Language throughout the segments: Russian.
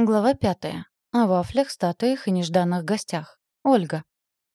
Глава пятая. О вафлях, статуях и нежданных гостях. Ольга.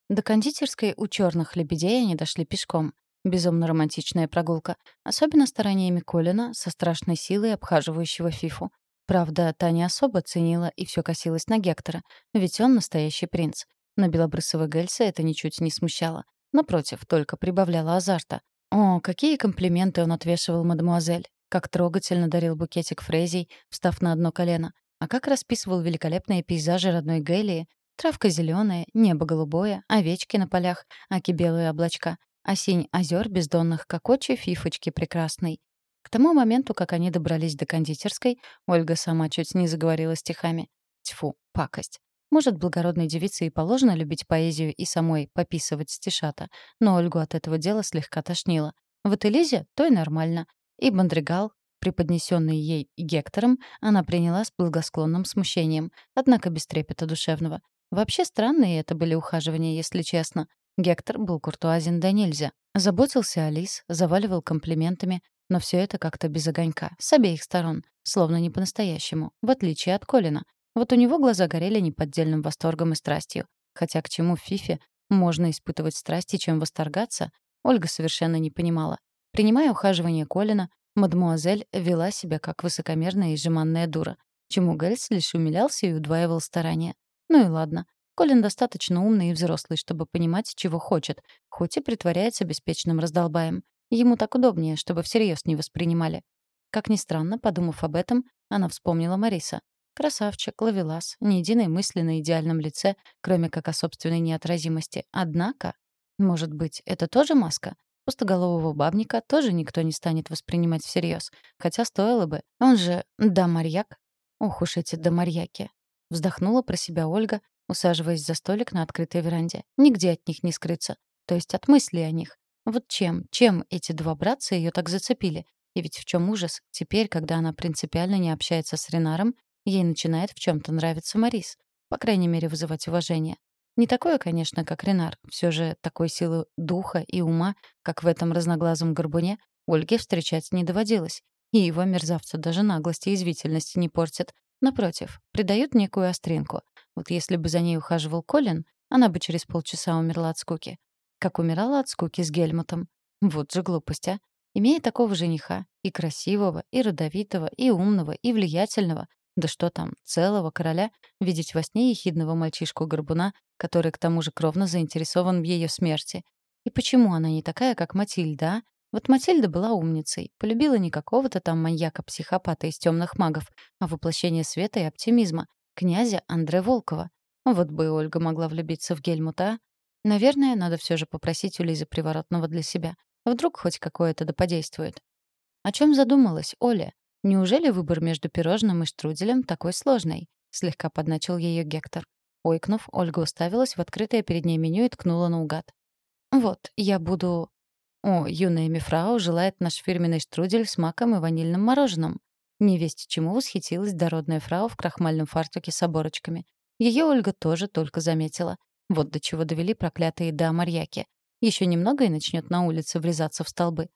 До кондитерской у черных лебедей они дошли пешком. Безумно романтичная прогулка. Особенно стараниями Колина, со страшной силой обхаживающего Фифу. Правда, та не особо ценила и все косилась на Гектора, ведь он настоящий принц. Но белобрысого Гельса это ничуть не смущало. Напротив, только прибавляло азарта. О, какие комплименты он отвешивал мадемуазель. Как трогательно дарил букетик фрезий, встав на одно колено. А как расписывал великолепные пейзажи родной Гелии, травка зеленая, небо голубое, овечки на полях, аки белые облачка, осень озер бездонных, как очи фифочки прекрасной. К тому моменту, как они добрались до кондитерской, Ольга сама чуть не заговорила стихами. Тьфу, пакость. Может, благородной девице и положено любить поэзию и самой пописывать стишата, но Ольгу от этого дела слегка тошнило. Вот Элизе — то и нормально. И Бандригал, преподнесенный ей Гектором, она приняла с благосклонным смущением, однако без трепета душевного. Вообще странные это были ухаживания, если честно. Гектор был куртуазен да нельзя. Заботился о Лис, заваливал комплиментами, но все это как-то без огонька, с обеих сторон, словно не по-настоящему, в отличие от Колина. Вот у него глаза горели неподдельным восторгом и страстью. Хотя к чему в Фифе можно испытывать страсть и чем восторгаться, Ольга совершенно не понимала. Принимая ухаживание Колина, Мадмуазель вела себя как высокомерная и жеманная дура, чему Гельс лишь умилялся и удваивал старания. Ну и ладно. Колин достаточно умный и взрослый, чтобы понимать, чего хочет, хоть и притворяется беспечным раздолбаем. Ему так удобнее, чтобы всерьез не воспринимали. Как ни странно, подумав об этом, она вспомнила Мариса. Красавчик, ловелас, ни единой мысли на идеальном лице, кроме как о собственной неотразимости. Однако, может быть, это тоже маска? Пустоголового бабника тоже никто не станет воспринимать всерьез, хотя стоило бы. Он же дамарьяк. Ох уж эти дамарьяки. Вздохнула про себя Ольга, усаживаясь за столик на открытой веранде. Нигде от них не скрыться. То есть от мыслей о них. Вот чем, чем эти два братца ее так зацепили? И ведь в чем ужас? Теперь, когда она принципиально не общается с Ренаром, ей начинает в чем то нравиться Марис. По крайней мере, вызывать уважение. Не такое, конечно, как Ренар. Все же такой силы духа и ума, как в этом разноглазом горбуне, Ольге встречать не доводилось. И его мерзавца даже наглости и извительности не портят. Напротив, придают некую остринку. Вот если бы за ней ухаживал Колин, она бы через полчаса умерла от скуки. Как умирала от скуки с Гельмутом. Вот же глупость, а. Имея такого жениха, и красивого, и родовитого, и умного, и влиятельного, да что там, целого короля, видеть во сне ехидного мальчишку-горбуна, который к тому же кровно заинтересован в ее смерти. И почему она не такая, как Матильда, а? Вот Матильда была умницей, полюбила не какого-то там маньяка-психопата из темных магов, а воплощение света и оптимизма, князя Андре Волкова. Вот бы Ольга могла влюбиться в Гельмута. А? Наверное, надо все же попросить у Лизы приворотного для себя. Вдруг хоть какое-то да подействует. О чем задумалась Оля? Неужели выбор между пирожным и штруделем такой сложный? Слегка подначил ее Гектор. Ойкнув, Ольга уставилась в открытое перед ней меню и ткнула наугад. «Вот, я буду...» «О, юная мифрау желает наш фирменный штрудель с маком и ванильным мороженым». Невесть чему восхитилась дородная фрау в крахмальном фартуке с оборочками. Ее Ольга тоже только заметила. Вот до чего довели проклятые да марьяки. Еще немного и начнет на улице врезаться в столбы.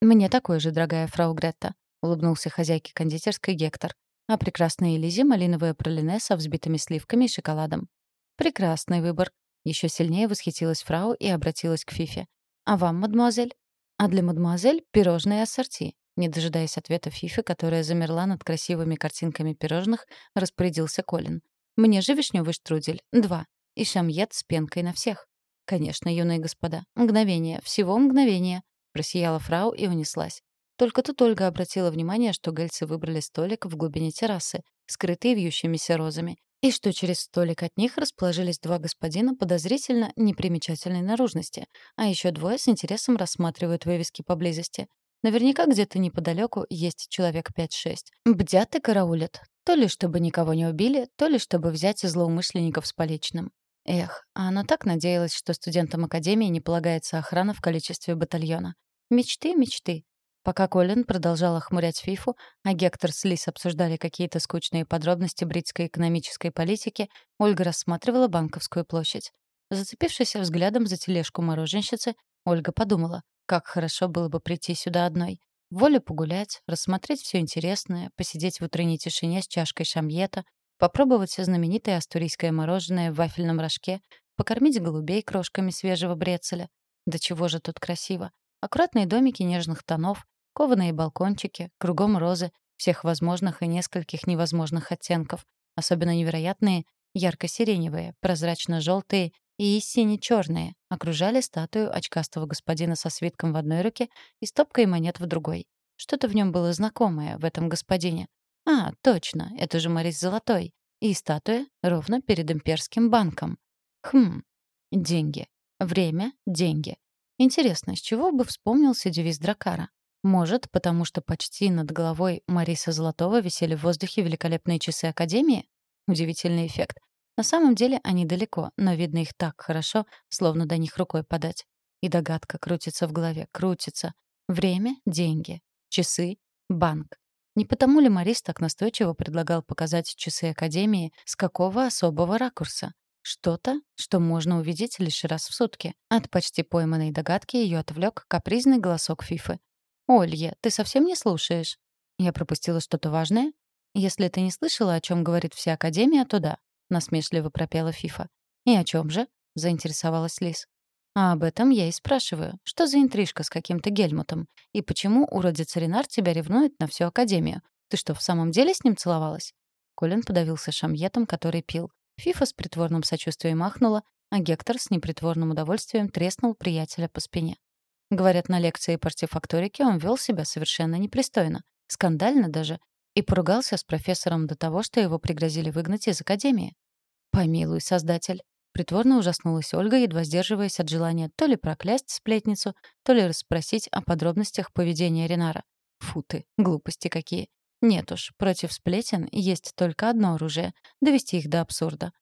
«Мне такой же, дорогая фрау Гретта», — улыбнулся хозяйке кондитерской Гектор. А прекрасной Элизе — малиновое пролине со взбитыми сливками и шоколадом. «Прекрасный выбор», — еще сильнее восхитилась фрау и обратилась к Фифе. «А вам, мадемуазель?» «А для мадемуазель — пирожные ассорти». Не дожидаясь ответа Фифы, которая замерла над красивыми картинками пирожных, распорядился Колин. «Мне же вишневый штрудель. Два. И шамьет с пенкой на всех». «Конечно, юные господа. Мгновение. Всего мгновение». Просияла фрау и унеслась. Только тут Ольга обратила внимание, что гельцы выбрали столик в глубине террасы, скрытый вьющимися розами, и что через столик от них расположились два господина подозрительно непримечательной наружности, а еще двое с интересом рассматривают вывески поблизости. Наверняка где-то неподалеку есть человек 5-6. Бдят и караулят. То ли чтобы никого не убили, то ли чтобы взять злоумышленников с поличным. Эх, а она так надеялась, что студентам Академии не полагается охрана в количестве батальона. Мечты, мечты. Пока Колин продолжал охмурять Фифу, а Гектор с Лис обсуждали какие-то скучные подробности бритской экономической политики, Ольга рассматривала банковскую площадь. Зацепившись взглядом за тележку мороженщицы, Ольга подумала, как хорошо было бы прийти сюда одной. Волю погулять, рассмотреть все интересное, посидеть в утренней тишине с чашкой шамьета, попробовать знаменитое астурийское мороженое в вафельном рожке, покормить голубей крошками свежего брецеля. Да чего же тут красиво. Аккуратные домики нежных тонов, кованые балкончики, кругом розы, всех возможных и нескольких невозможных оттенков, особенно невероятные ярко-сиреневые, прозрачно-желтые и сине-черные, окружали статую очкастого господина со свитком в одной руке и стопкой монет в другой. Что-то в нем было знакомое, в этом господине. А, точно, это же Морис Золотой. И статуя ровно перед имперским банком. Хм, деньги. Время — деньги. Интересно, с чего бы вспомнился девиз Дракара? Может, потому что почти над головой Мариса Золотого висели в воздухе великолепные часы Академии? Удивительный эффект. На самом деле они далеко, но видно их так хорошо, словно до них рукой подать. И догадка крутится в голове, крутится. Время — деньги. Часы — банк. Не потому ли Марис так настойчиво предлагал показать часы Академии с какого особого ракурса? Что-то, что можно увидеть лишь раз в сутки. От почти пойманной догадки ее отвлек капризный голосок Фифы. «Олья, ты совсем не слушаешь?» Я пропустила что-то важное? Если ты не слышала, о чем говорит вся Академия, то да, насмешливо пропела Фифа. И о чем же? заинтересовалась Лис. А об этом я и спрашиваю. Что за интрижка с каким-то Гельмутом? И почему уродец Ренар тебя ревнует на всю Академию? Ты что, в самом деле с ним целовалась? Колин подавился шамьетом, который пил. Фифа с притворным сочувствием махнула, а Гектор с непритворным удовольствием треснул приятеля по спине. Говорят, на лекции по артефакторике он вел себя совершенно непристойно, скандально даже, и поругался с профессором до того, что его пригрозили выгнать из академии. «Помилуй, создатель!» Притворно ужаснулась Ольга, едва сдерживаясь от желания то ли проклясть сплетницу, то ли расспросить о подробностях поведения Ренара. Фу ты, глупости какие. Нет уж, против сплетен есть только одно оружие — довести их до абсурда.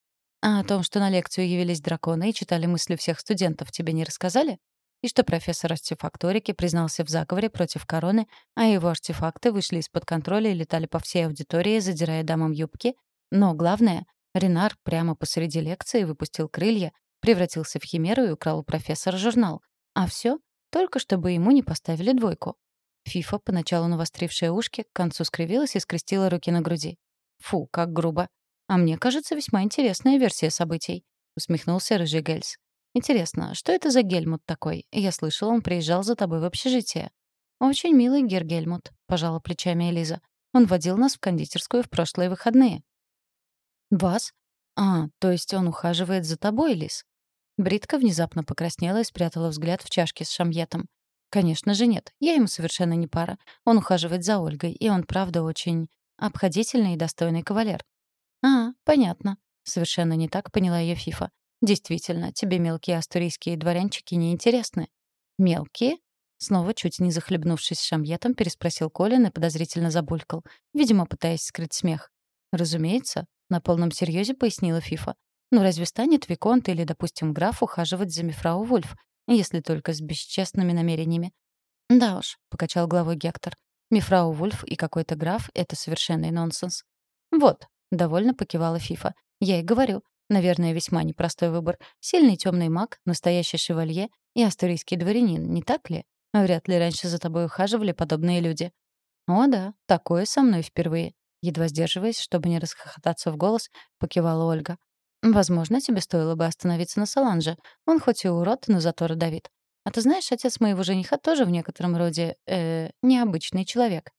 А о том, что на лекцию явились драконы и читали мысли всех студентов, тебе не рассказали? И что профессор артефакторики признался в заговоре против короны, а его артефакты вышли из-под контроля и летали по всей аудитории, задирая дамам юбки? Но главное, Ренар прямо посреди лекции выпустил крылья, превратился в химеру и украл у профессора журнал. А все только чтобы ему не поставили двойку. Фифа, поначалу навострившая ушки, к концу скривилась и скрестила руки на груди. «Фу, как грубо. А мне кажется, весьма интересная версия событий», — усмехнулся рыжий Гельс. «Интересно, что это за Гельмут такой? Я слышала, он приезжал за тобой в общежитие». «Очень милый Гер Гельмут», — пожала плечами Элиза. «Он водил нас в кондитерскую в прошлые выходные». «Вас? А, то есть он ухаживает за тобой, Лиз?» Бритка внезапно покраснела и спрятала взгляд в чашке с шамьетом. Конечно же нет. Я ему совершенно не пара. Он ухаживает за Ольгой, и он, правда, очень обходительный и достойный кавалер. А, понятно. Совершенно не так поняла ее Фифа. Действительно, тебе мелкие астурийские дворянчики не интересны. Мелкие? Снова, чуть не захлебнувшись шамьетом, переспросил Колин и подозрительно забулькал, видимо, пытаясь скрыть смех. Разумеется, на полном серьезе пояснила Фифа. Ну разве станет Виконт или, допустим, граф ухаживать за мифрау Вульф? Если только с бесчестными намерениями. «Да уж», — покачал головой Гектор. «Мифрау Вульф и какой-то граф — это совершенный нонсенс». «Вот», — довольно покивала Фифа. «Я и говорю. Наверное, весьма непростой выбор. Сильный темный маг, настоящий шевалье и астурийский дворянин, не так ли? Вряд ли раньше за тобой ухаживали подобные люди». «О да, такое со мной впервые», — едва сдерживаясь, чтобы не расхохотаться в голос, покивала Ольга. Возможно, тебе стоило бы остановиться на Соланже. Он хоть и урод, но зато родовит. А ты знаешь, отец моего жениха тоже в некотором роде, э, необычный человек.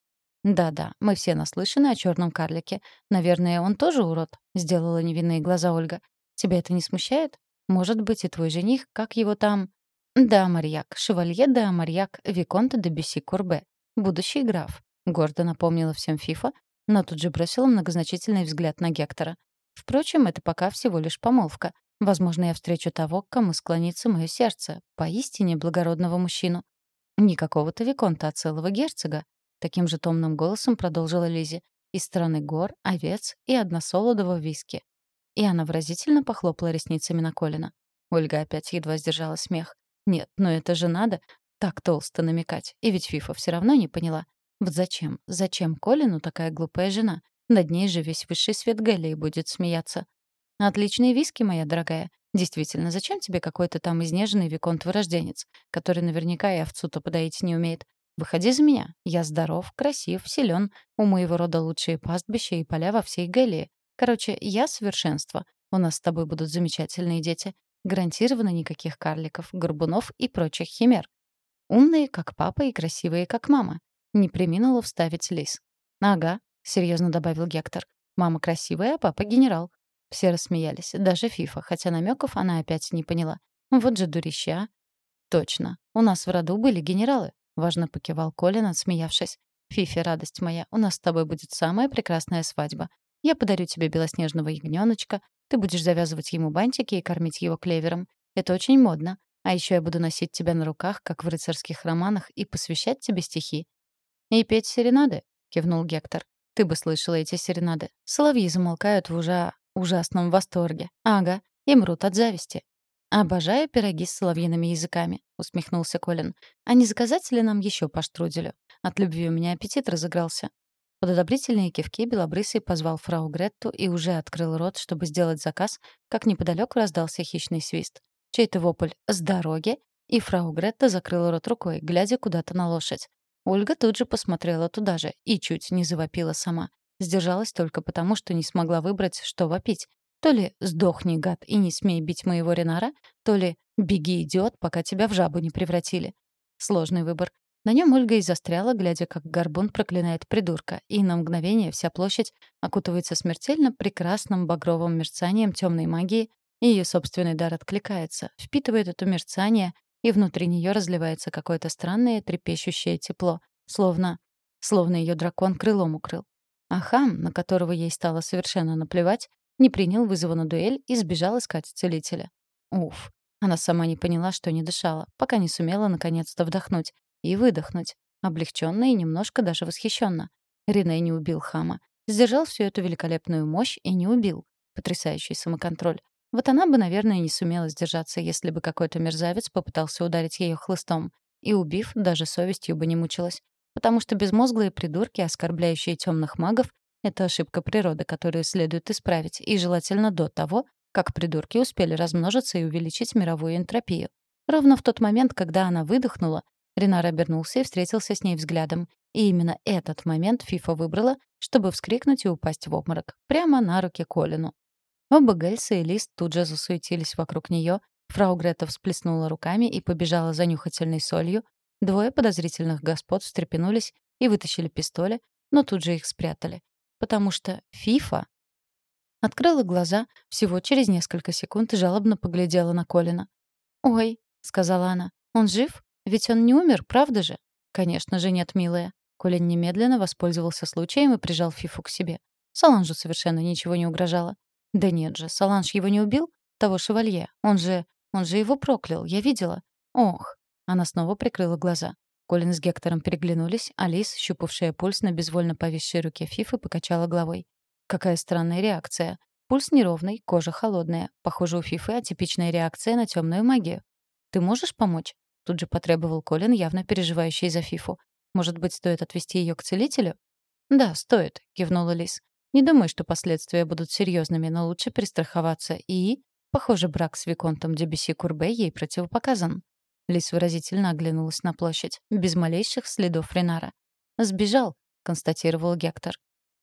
Да-да, мы все наслышаны о черном карлике. Наверное, он тоже урод, сделала невинные глаза Ольга. Тебя это не смущает? Может быть, и твой жених, как его там? Да, Марьяк, шевалье да Марьяк, виконт де Бюсси Курбе, будущий граф. Гордо напомнила всем Фифа, но тут же бросила многозначительный взгляд на Гектора. Впрочем, это пока всего лишь помолвка. Возможно, я встречу того, к кому склонится мое сердце, поистине благородного мужчину. Не какого-то виконта, а целого герцога. Таким же томным голосом продолжила Лизи. Из страны гор, овец и односолодового виски. И она выразительно похлопала ресницами на Колина. Ольга опять едва сдержала смех. Нет, ну это же надо так толсто намекать. И ведь Фифа все равно не поняла. Вот зачем? Зачем Колину такая глупая жена? Над ней же весь высший свет Гэллии будет смеяться. «Отличные виски, моя дорогая. Действительно, зачем тебе какой-то там изнеженный виконт-вырожденец, который наверняка и овцу-то подоить не умеет? Выходи за меня. Я здоров, красив, силен. У моего рода лучшие пастбища и поля во всей Гэллии. Короче, я совершенство. У нас с тобой будут замечательные дети. Гарантированно никаких карликов, горбунов и прочих химер. Умные, как папа, и красивые, как мама. Не приминула вставить Лис. «Ага», — серьезно добавил Гектор. «Мама красивая, а папа генерал». Все рассмеялись, даже Фифа, хотя намеков она опять не поняла. Вот же дурища. «Точно. У нас в роду были генералы», — важно покивал Колин, отсмеявшись. «Фифи, радость моя, у нас с тобой будет самая прекрасная свадьба. Я подарю тебе белоснежного ягнёночка, ты будешь завязывать ему бантики и кормить его клевером. Это очень модно. А еще я буду носить тебя на руках, как в рыцарских романах, и посвящать тебе стихи». «И петь серенады?» — кивнул Гектор. «Ты бы слышала эти серенады. Соловьи замолкают в ужа... ужасном восторге. Ага, и мрут от зависти. «Обожаю пироги с соловьиными языками», — усмехнулся Колин. «А не заказать ли нам еще по штруделю? От любви у меня аппетит разыгрался». Под одобрительные кивки Белобрысый позвал фрау Гретту и уже открыл рот, чтобы сделать заказ, как неподалеку раздался хищный свист. Чей-то вопль «С дороги!» и фрау Гретта закрыла рот рукой, глядя куда-то на лошадь. Ольга тут же посмотрела туда же и чуть не завопила сама. Сдержалась только потому, что не смогла выбрать, что вопить. То ли «сдохни, гад, и не смей бить моего Ренара», то ли «беги, идиот, пока тебя в жабу не превратили». Сложный выбор. На нем Ольга и застряла, глядя, как горбун проклинает придурка, и на мгновение вся площадь окутывается смертельно прекрасным багровым мерцанием темной магии, и ее собственный дар откликается, впитывает это мерцание, и внутри нее разливается какое-то странное трепещущее тепло, словно... словно ее дракон крылом укрыл. А хам, на которого ей стало совершенно наплевать, не принял вызова на дуэль и сбежал искать целителя. Уф. Она сама не поняла, что не дышала, пока не сумела наконец-то вдохнуть и выдохнуть, облегченно и немножко даже восхищенно. Рене не убил хама. Сдержал всю эту великолепную мощь и не убил. Потрясающий самоконтроль. Вот она бы, наверное, не сумела сдержаться, если бы какой-то мерзавец попытался ударить ее хлыстом. И, убив, даже совестью бы не мучилась. Потому что безмозглые придурки, оскорбляющие темных магов, это ошибка природы, которую следует исправить, и желательно до того, как придурки успели размножиться и увеличить мировую энтропию. Ровно в тот момент, когда она выдохнула, Ренар обернулся и встретился с ней взглядом. И именно этот момент Фифа выбрала, чтобы вскрикнуть и упасть в обморок. Прямо на руки Колину. Оба Гельса и Лист тут же засуетились вокруг нее. Фрау Грета всплеснула руками и побежала за нюхательной солью. Двое подозрительных господ встрепенулись и вытащили пистоли, но тут же их спрятали потому что Фифа открыла глаза всего через несколько секунд и жалобно поглядела на Колина. «Ой», — сказала она, — «он жив? Ведь он не умер, правда же?» «Конечно же нет, милая». Колин немедленно воспользовался случаем и прижал Фифу к себе. Саланжу совершенно ничего не угрожало. «Да нет же, Саланж его не убил? Того шевалье. Он же... он же его проклял, я видела. Ох». Она снова прикрыла глаза. Колин с Гектором переглянулись, а Лис, щупавшая пульс на безвольно повисшей руке Фифы, покачала головой. Какая странная реакция. Пульс неровный, кожа холодная. Похоже, у Фифы атипичная реакция на темную магию. «Ты можешь помочь?» Тут же потребовал Колин, явно переживающий за Фифу. «Может быть, стоит отвезти ее к целителю?» «Да, стоит», — кивнула Лис. «Не думаю, что последствия будут серьезными, но лучше пристраховаться. И...» Похоже, брак с Виконтом Дебюси Курбе ей противопоказан. Лис выразительно оглянулась на площадь, без малейших следов Ренара. «Сбежал», — констатировал Гектор.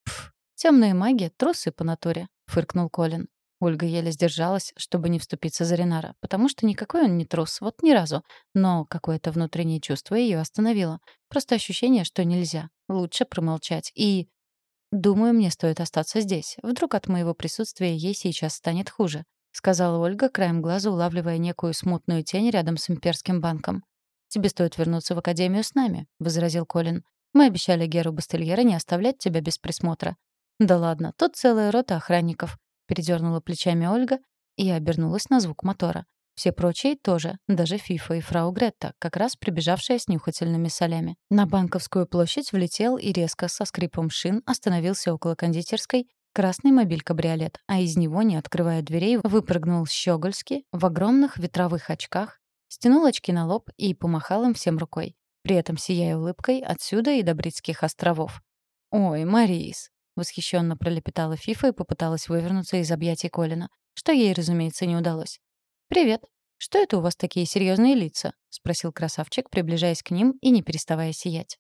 «Пф, темные маги, трусы по натуре», — фыркнул Колин. Ольга еле сдержалась, чтобы не вступиться за Ренара, потому что никакой он не трус, вот ни разу. Но какое-то внутреннее чувство ее остановило. Просто ощущение, что нельзя. Лучше промолчать. И... Думаю, мне стоит остаться здесь. Вдруг от моего присутствия ей сейчас станет хуже. — сказала Ольга, краем глаза улавливая некую смутную тень рядом с имперским банком. «Тебе стоит вернуться в академию с нами», — возразил Колин. «Мы обещали Геру Бастельера не оставлять тебя без присмотра». «Да ладно, тут целая рота охранников», — передернула плечами Ольга и обернулась на звук мотора. Все прочие тоже, даже Фифа и фрау Гретта, как раз прибежавшая с нюхательными солями. На Банковскую площадь влетел и резко со скрипом шин остановился около кондитерской красный мобиль-кабриолет, а из него, не открывая дверей, выпрыгнул Щегольский в огромных ветровых очках, стянул очки на лоб и помахал им всем рукой, при этом сияя улыбкой отсюда и до Бритских островов. «Ой, Марис!» — восхищенно пролепетала Фифа и попыталась вывернуться из объятий Колина, что ей, разумеется, не удалось. «Привет. Что это у вас такие серьезные лица?» — спросил красавчик, приближаясь к ним и не переставая сиять.